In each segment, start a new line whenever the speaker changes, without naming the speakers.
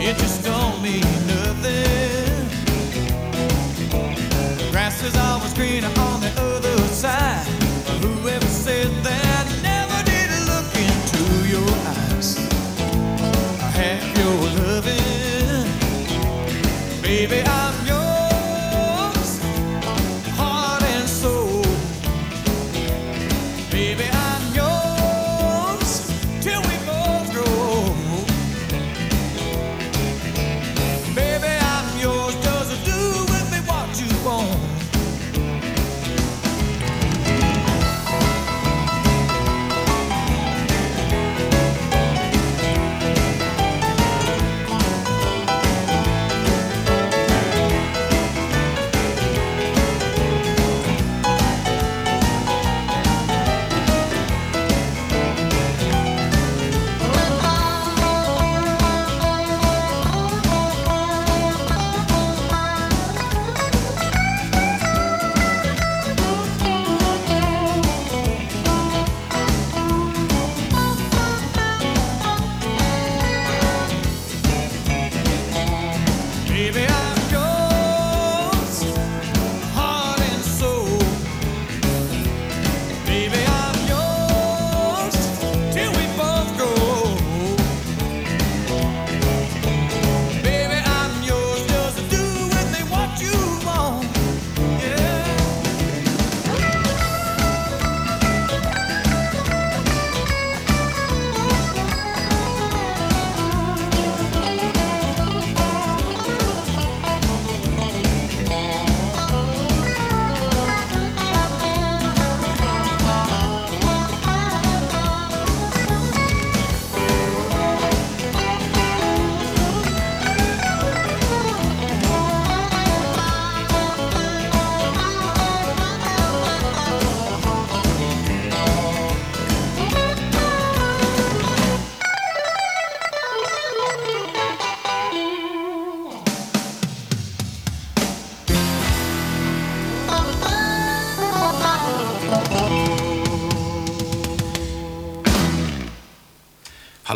It just don't mean nothing. Grass is always greener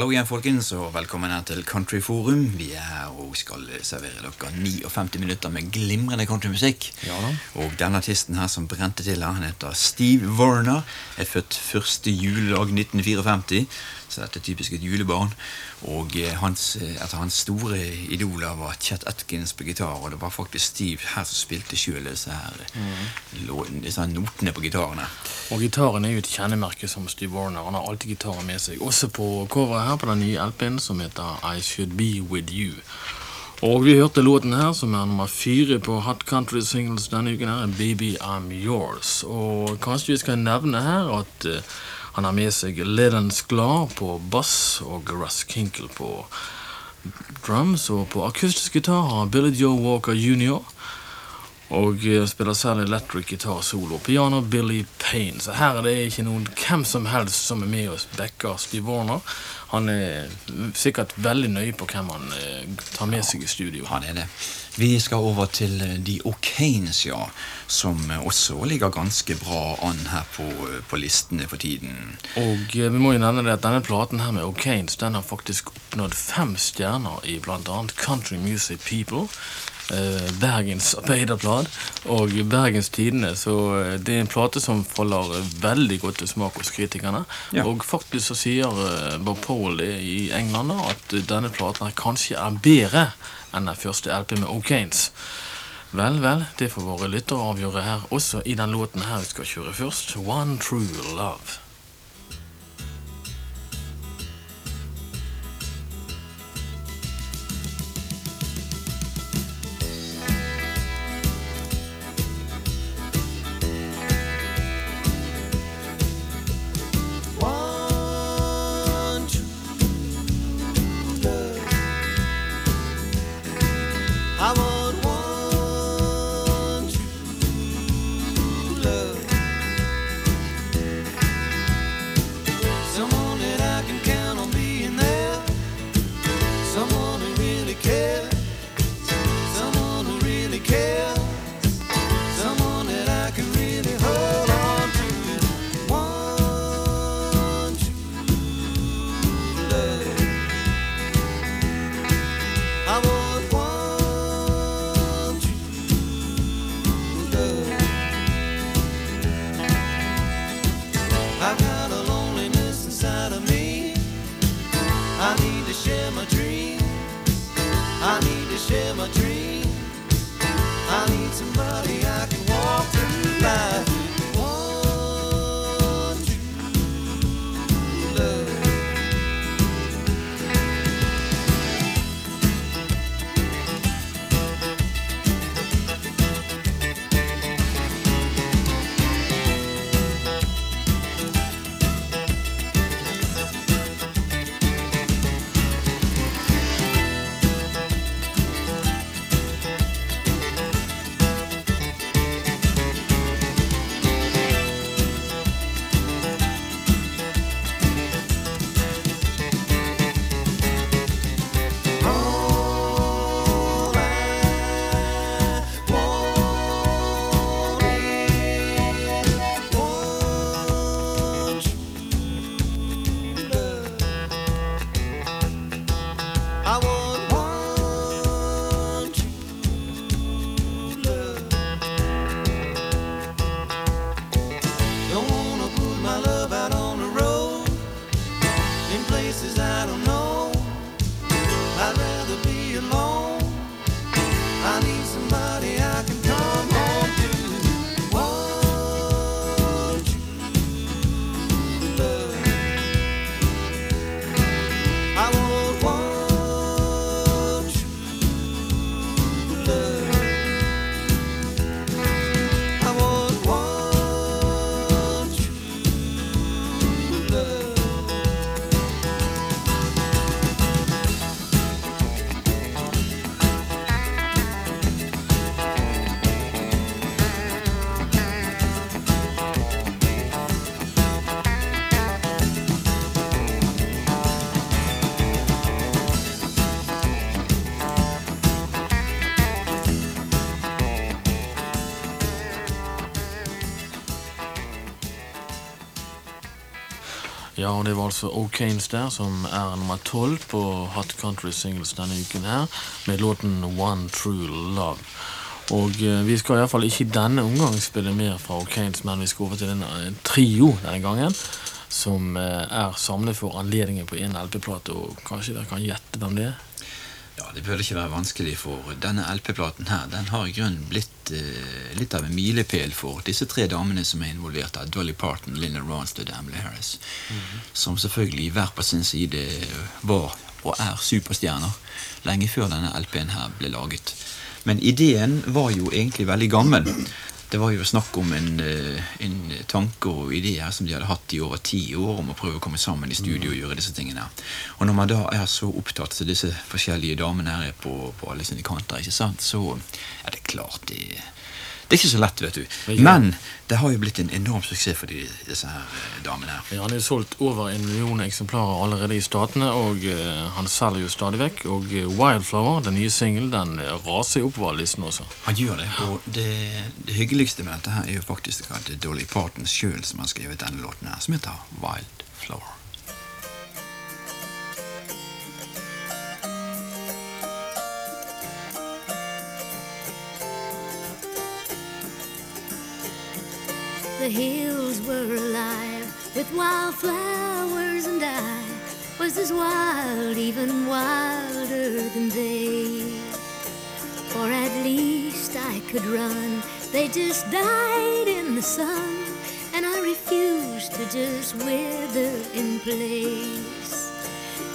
Hallo igjen, folkens, og velkommen her til Countryforum. Vi er her og skal servere dere 59 minutter med glimrende countrymusikk.
Ja da.
Og denne artisten her som brente til han heter Steve Warner. Er født første juledag 1954, så dette er typisk et julebarn. Og eh, hans, eh, av hans store idoler var Chet Atkins på gitar, og det var faktisk Steve her som spilte sjøl disse mm.
Mhm.
disse her notene på gitarene.
Og gitaren er jo et kjennemerke som Steve Warner. Han har alltid gitaren med seg. Også på coveret her på den nye LP-en som heter I Should Be With You. Og vi hørte låten her, som er nummer fire på Hot Country Singles denne uken, her, Baby I'm Yours. Og kanskje vi skal nevne her at eh, han har med seg Lennon Sklar på bass og Russ Kinkle på drums. Og på akustisk gitar har Billy Joe Walker jr. Og eh, spiller særlig electric gitar solo. Piano Billy Payne. Så her er det ikke noen hvem som helst som er med oss backer Steve Warner. Han er sikkert veldig nøye på hvem han eh, tar med seg i studio.
Han er det. Vi skal over til eh, The O'Kanes, ja. Som også ligger ganske bra an her på, på listene for tiden.
Og vi må jo nevne det at denne platen her med O'Kanes den har faktisk oppnådd fem stjerner i bl.a. Country Music People. Eh, Bergens Arbeiderblad og Bergens Tidende. Så eh, det er en plate som faller eh, veldig godt til smak hos kritikerne.
Ja.
Og faktisk så sier Bob Powell i England at denne platen kanskje er bedre enn den første LP med O'Kanes. Vel, vel, det får våre lyttere avgjøre her, også i den låten her vi skal kjøre først. One True Love. Ja, og det var altså O'Kanes der, som er nummer tolv på Hot Country Singles denne uken her, med låten One True Love. Og eh, vi skal iallfall ikke i denne omgang spille mer fra O'Kanes, men vi skal over til en, en trio denne gangen, som eh, er samlet for anledningen på en LP-plate, og kanskje dere kan gjette hvem det er?
Ja, Det burde ikke være vanskelig, for denne LP-platen her, den har i grunnen blitt eh, litt av en milepæl for disse tre damene som er involvert av Dolly Parton, Linda Ronstad og Emily Harris. Som selvfølgelig hver på sin side var og er superstjerner lenge før denne LP-en her ble laget. Men ideen var jo egentlig veldig gammel. Det var jo snakk om en, eh, en tanke og idé som de hadde hatt i over ti år om å prøve å komme sammen i studio og gjøre disse tingene. Og når man da er så opptatt som disse forskjellige damene her er på, på alle sine kanter, ikke sant, så er det klart det, det er ikke så lett, vet du. Men det har jo blitt en enorm suksess for de, disse her eh, damene her.
Ja, Han er solgt over en million eksemplarer allerede i statene, og uh, han selger jo stadig vekk. Og eh, Wildflower, den nye singelen, den raser oppover listen også.
Han gjør det, og det, det hyggeligste med dette her er jo faktisk at det Dolly Parton sjøl som har skrevet denne låten her, som heter Wildflower.
The hills were alive with wildflowers, and I was as wild, even wilder than they. For at least I could run. They just died in the sun, and I refused to just wither in place.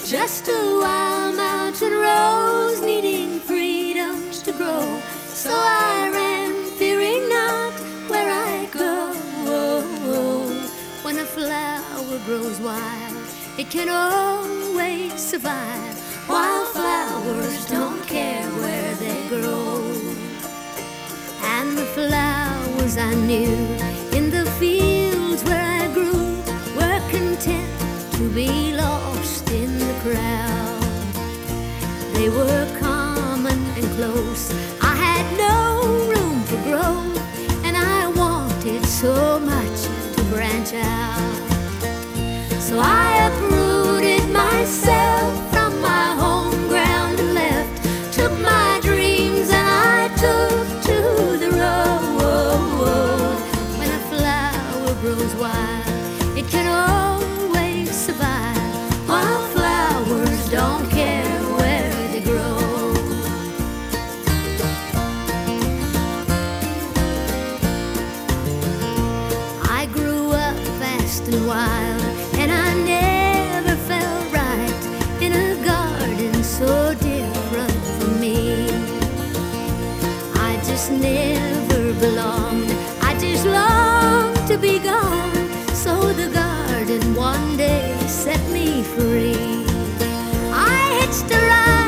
Just a wild mountain rose needing freedoms to grow. So I ran, grows wild, it can always survive. Wildflowers don't care where they grow. And the flowers I knew in the fields where I grew were content to be lost in the crowd. They were common and close. I had no room for growth, and I wanted so much to branch out. So I uprooted myself never belonged. I just longed to be gone. So the garden one day set me free. I hitched a ride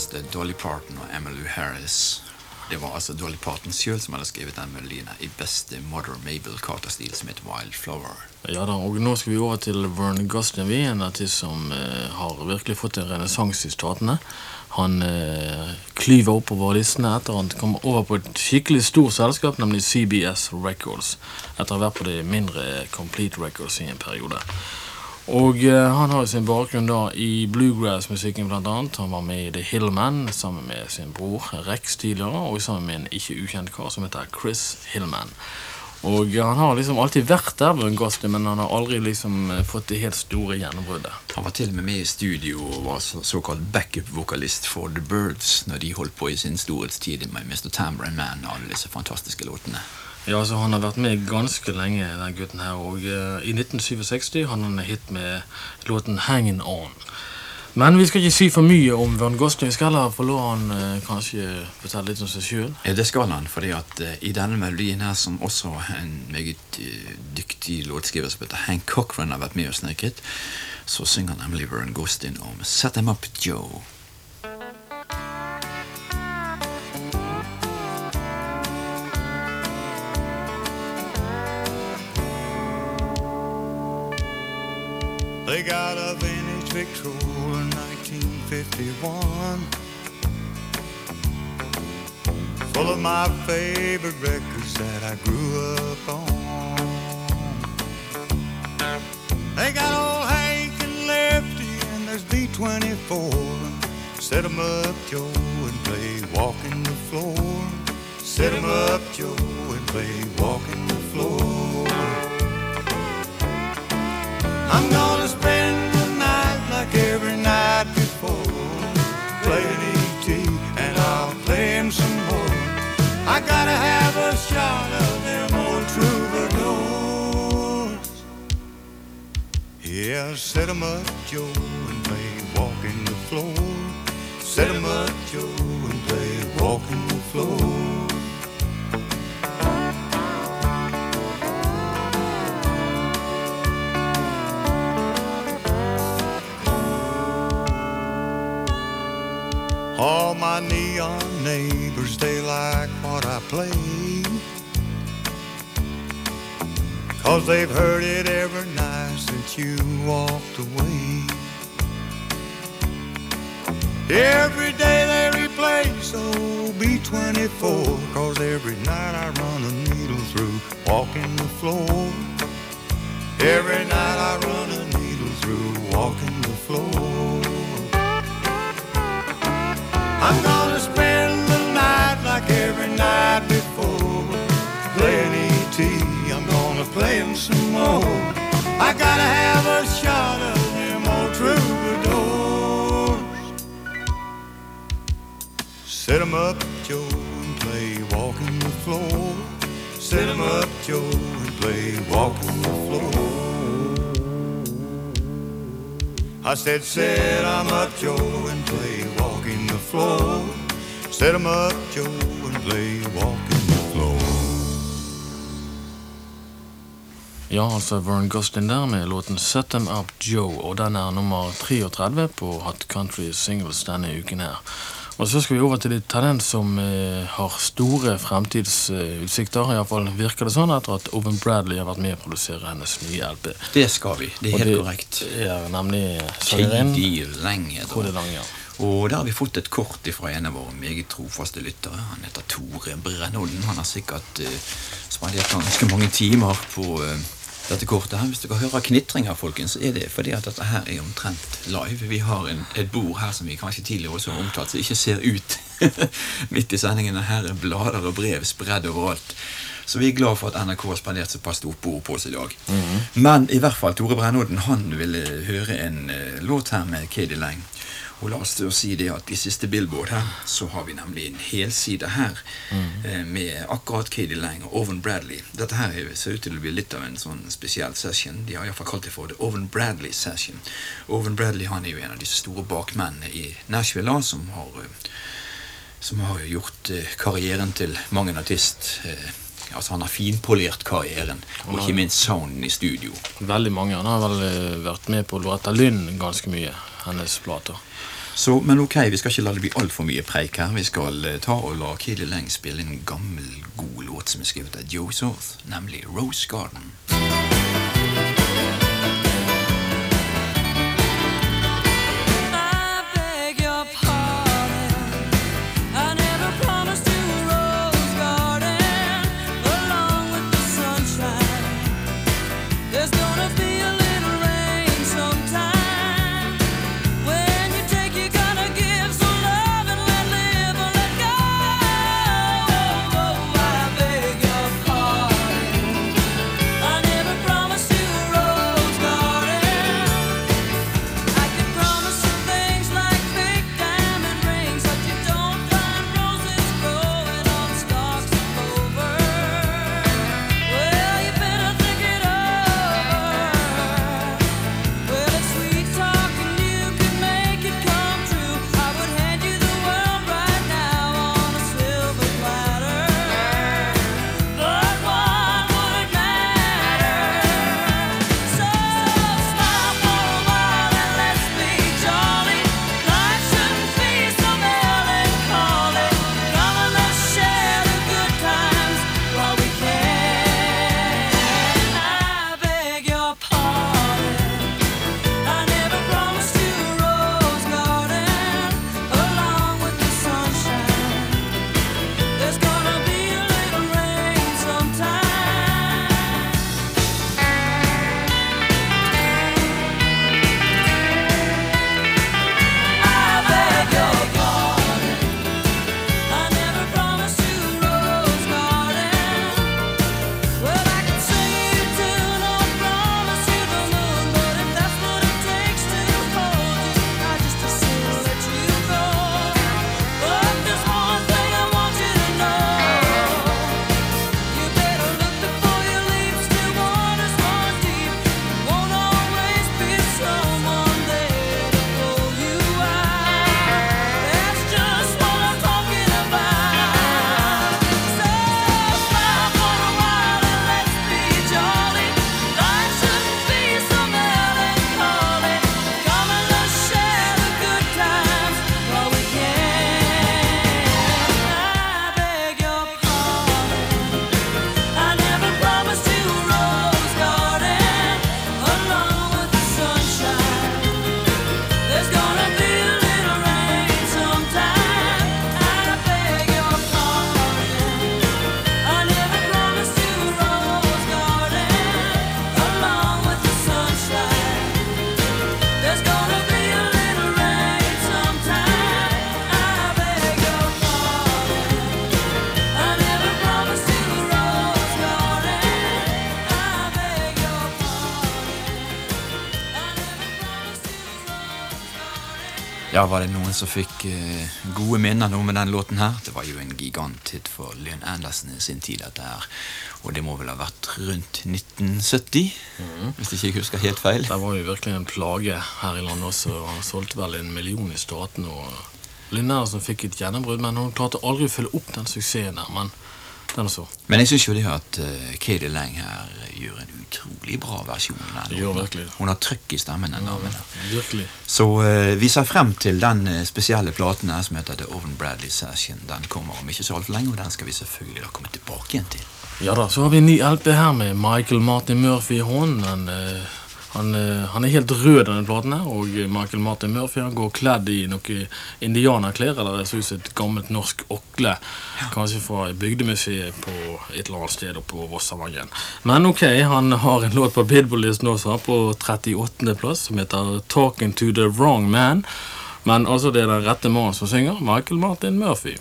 Ronstadt, Dolly Parton og Emmylou Harris. Det var altså Dolly Parton sjøl som hadde skrevet den melodien i beste Mother Mabel Carter-stil som het Wildflower.
Ja da, og nå skal vi over til Vern er en artist som eh, har virkelig fått en renessanse i statene. Han eh, klyver oppover listene etter han kom over på et skikkelig stort selskap, nemlig CBS Records. Etter å ha vært på de mindre Complete Records i en periode. Og eh, han har sin bakgrunn da i bluegrass-musikken blant annet. Han var med i The Hillman sammen med sin bror Rex tidligere, og sammen med en ikke ukjent kar som heter Chris Hillman. Og han har liksom alltid vært der, Brun Gosling, men han har aldri liksom eh, fått det helt store gjennombruddet.
Han var til og med med i studio og var så, såkalt backup-vokalist for The Birds når de holdt på i sin storhetstid med Mr. Tambourine Man og alle disse fantastiske låtene.
Ja, altså Han har vært med ganske lenge, den gutten her. Og uh, i 1967 hadde han en hit med låten 'Hangin' On'. Men vi skal ikke si for mye om Vern Gosling. Vi skal heller få lov han uh, kanskje fortelle litt om seg sjøl.
Ja, det skal han, fordi at uh, i denne melodien her, som også en meget dyktig låtskriver som heter Hank Cochran har vært med og snekret, så synger nemlig Vern Gosling om Set Em Up Joe.
They got a vintage Victrola 1951 Full of my favorite records that I grew up on. They got old Hank and Lefty and there's B-24 Set 'em up, Joe, and play Walking the Floor. Set 'em up, Joe, and play Yeah, set 'em up, Joe, and play Walking the Floor. Set 'em up, Joe, and play Walking the Floor. All my neon neighbors, they like what I play. Cause they've heard it every night you walked away. Every day they replay so B24. Cause every night I run a needle through walking the floor. Every night I run a needle through walking the floor. I'm gonna spend the night like every night before. Playing E.T., I'm gonna play him some more. Set 'em up, Joe, and play walking the floor.
Set 'em up, Joe, and play walking the floor. I said, set 'em up, Joe, and play walking the floor. Set 'em up, Joe, and play walking the floor.
Ja, altså Vern Gosdin der med låten 'Set Them Up Joe', og den er nummer 33 på Hot Country Singles denne uken her. Og så skal vi over til et talent som eh, har store fremtidsutsikter. Eh, Iallfall virker det sånn etter at Oven Bradley har vært med å produsere hennes nye LP.
Det skal vi. Det er
Og
helt
det
korrekt.
er nemlig sangerinnen
Lenge.
Kode. Lange.
Og der har vi fått et kort fra en av våre meget trofaste lyttere. Han heter Tore Brennolden. Han har sikkert uh, spandert ganske mange timer på eh, dette kortet. her. Hvis dere hører knitringer, folkens, så er det fordi at dette her er omtrent live. Vi har en, et bord her som vi kanskje tidligere også har omtalt, som ikke ser ut midt i sendingen. Her er blader og brev spredd overalt. Så vi er glad for at NRK har spandert såpass stort bord på oss i dag. Men i hvert fall, Tore Brennodden han ville høre en uh, låt her med Katie Lang. Og la oss da si det at i siste Billboard her, så har vi nemlig en helside her mm. med akkurat Katie Lang og Owen Bradley. Dette her er- ser ut til å bli litt av en sånn spesiell session. De har iallfall kalt det for The Owen Bradley Session. Owen Bradley han er jo en av disse store bakmennene i Nashville da, som har eh, som har gjort eh, karrieren til mang en artist. Eh, altså Han har finpolert karrieren, og ikke minst sounden i studio.
Veldig mange. Han har vel eh, vært med på Loretta Lynn ganske mye. Hennes plater.
Så, Men ok, vi skal ikke la det bli altfor mye preik her. Vi skal eh, ta og la Katie Lang spille en gammel, god låt som er skrevet av Joe Sorth, nemlig Rose Garden. Da var det noen som fikk eh, gode minner nå med den låten her. Det var jo en giganthit for Lynn Anderson i sin tid, dette her. Og det må vel ha vært rundt 1970, hvis ikke jeg husker helt feil.
Det var jo virkelig en plage her i landet også. og Han solgte vel en million i staten. og Lynn som fikk et gjennombrudd, men hun klarte aldri å følge opp den suksessen der. Men den er så.
Men jeg syns jo det at uh, Katie Lang her gjør en utrolig bra versjon. den
Gjør virkelig.
Hun har trøkk i stemmen, den damen.
Virkelig.
Så uh, vi ser frem til den eh, spesielle platen her som heter The Oven Bradley Session. Den kommer om ikke så altfor lenge, og den skal vi selvfølgelig da komme tilbake igjen til.
Ja da, så har vi en ny LP her med Michael Martin Murphy i hånden. Eh, han, eh, han er helt rød, denne platen her. Og eh, Michael Martin Murphy han går kledd i noe indianerklær, eller det ser ut som et gammelt norsk okle. Kanskje fra bygdemuseet på et eller annet sted oppe på Vossavangen. Men ok, han har en låt på Billboard-listen også, på 38. plass, som heter 'Talking to the Wrong Man'. Men altså, det er den rette mannen som synger. Michael Martin Murphy.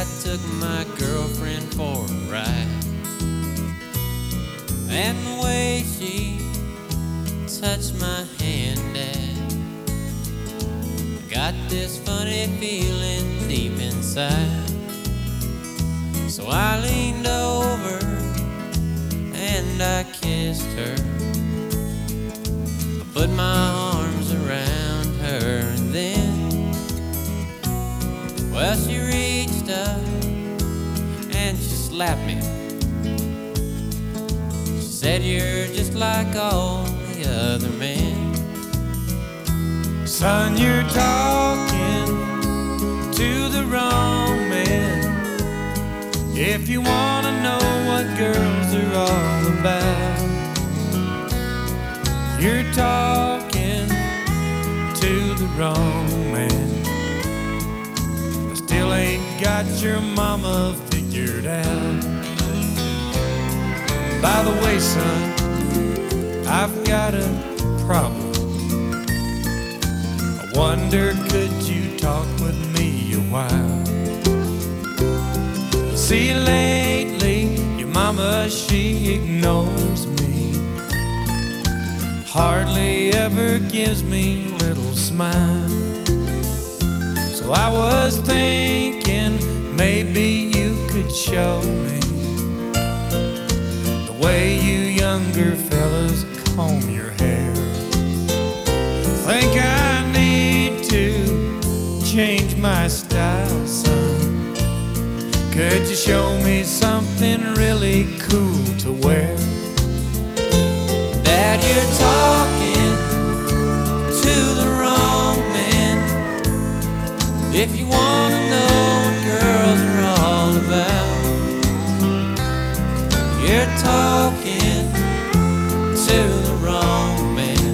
I took my girlfriend for a ride. And the way she touched my hand, Dad, got this funny feeling deep inside. So I leaned over and I kissed her. I put my arms well, she reached up and she slapped me. She said, You're just like all the other men.
Son, you're talking to the wrong man. If you want to know what girls are all about, you're talking to the wrong got your mama figured out. By the way, son, I've got a problem. I wonder, could you talk with me a while? See, lately, your mama, she ignores me. Hardly ever gives me a little smile. So I was thinking maybe you could show me the way you younger fellas comb your hair. Think I need to change my style, son. Could you show me something really cool to wear?
Dad, you're talking to the wrong man. If you want talking to the wrong man.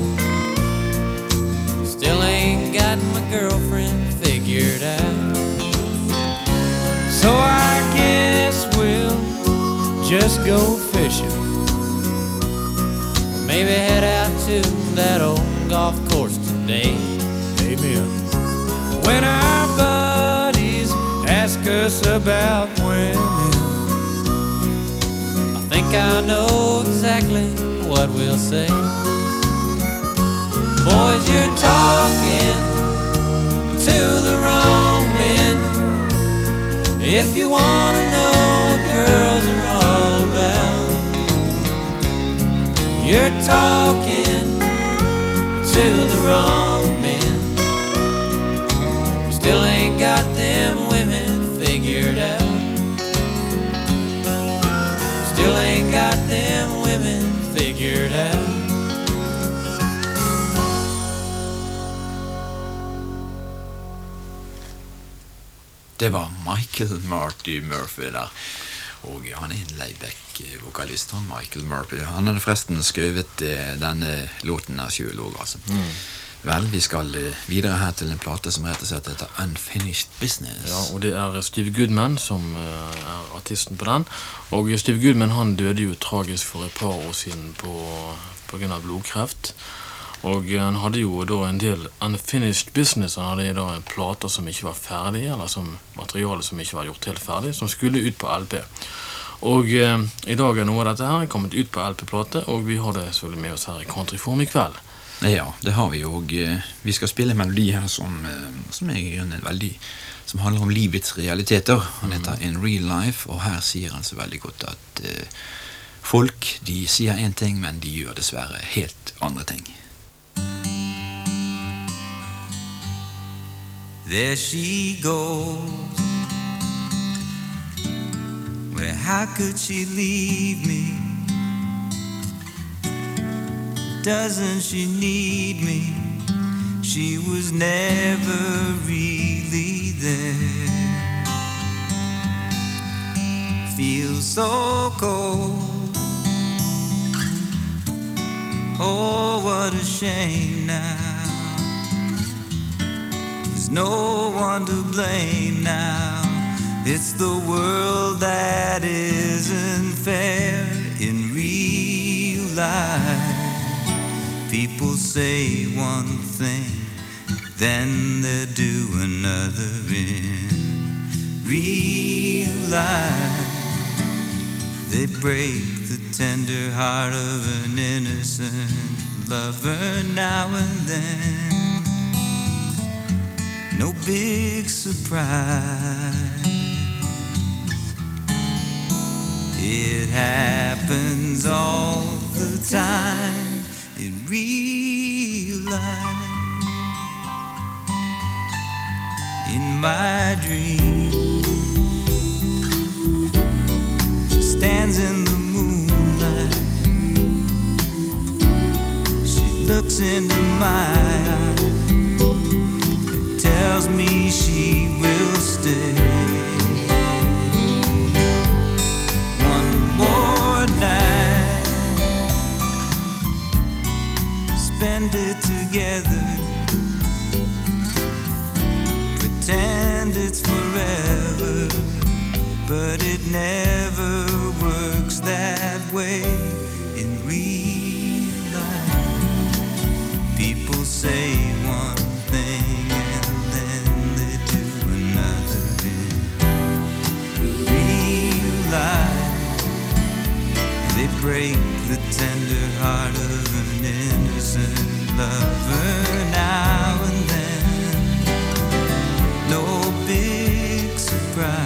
Still ain't got my girlfriend figured out.
So I guess we'll just go fishing.
Or maybe head out to that old golf course today.
Amen. When our buddies ask us about women,
think I know exactly what we'll say. Boys, you're talking to the wrong men. If you want to know what girls are all about, you're talking to the wrong men. Still
Det var Michael Marty Murphy der. Og han er en layback-vokalist, han Michael Murphy. Han hadde forresten skrevet eh, denne låten her sjøl òg, altså. Vel, vi skal eh, videre her til en plate som rett og slett heter Unfinished Business.
Ja, og det er Steve Goodman som eh, er artisten på den. Og Steve Goodman han døde jo tragisk for et par år siden på, av blodkreft. Og eh, han hadde jo da en del unfinished business. Han hadde da plater som ikke var ferdig, eller som materiale som ikke var gjort helt ferdig, som skulle ut på LP. Og eh, i dag er noe av dette her kommet ut på LP-plate, og vi har det selvfølgelig med oss her i Countryform i kveld.
Ja, det har vi og eh, Vi skal spille en melodi her som, eh, som er grunnen veldig Som handler om livets realiteter. Han heter In Real Life, og her sier han så veldig godt at eh, folk de sier én ting, men de gjør dessverre helt andre ting.
There she goes. Well, how could she leave me? Doesn't she need me? She was never really there. Feel so cold. Oh, what a shame now. There's no one to blame now. It's the world that isn't fair in real life. People say one thing, then they do another in real life. They break the tender heart of an innocent lover now and then. No big surprise. It happens all the time in real life. In my dream, stands in the moonlight. She looks into my me she will stay. One more night, spend it together. Pretend it's forever, but it never works that way break the tender heart of an innocent lover now and then. No big surprise.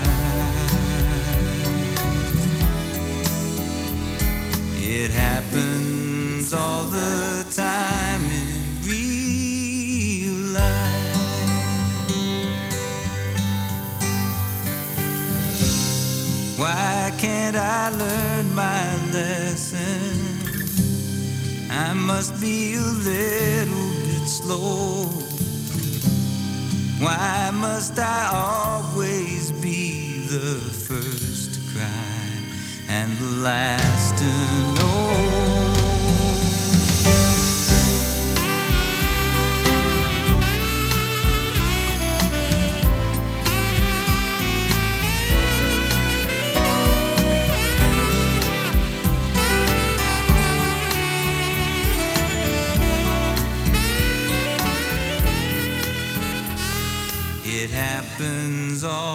It happens all the time in real life. Why can't I learn my? I must be a little bit slow. Why must I always be the first to cry and the last to know? Happens all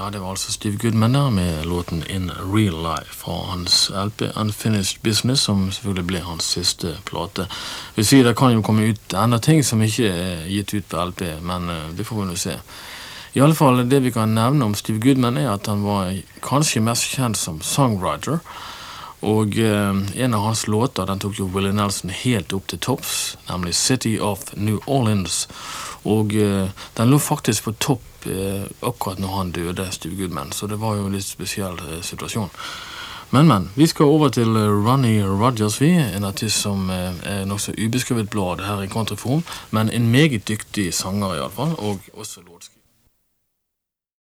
Ja, det var altså Steve Goodman der med låten In Real Life fra hans LP Unfinished Business, som selvfølgelig ble hans siste plate. Vi sier Det kan jo komme ut enda ting som ikke er gitt ut på LP, men eh, det får vi nå se. I alle fall, Det vi kan nevne om Steve Goodman, er at han var kanskje mest kjent som songwriter. Og eh, en av hans låter den tok jo Willie Nelson helt opp til topps, nemlig 'City of New Orleans'. Og eh, den lå faktisk på topp eh, akkurat når han døde, Steve Goodman, så det var jo en litt spesiell situasjon. Men, men. Vi skal over til Ronny Rogers, vi. En artist som er nokså ubeskrevet blad her i countryform, men en meget dyktig sanger iallfall, og også låtskriver.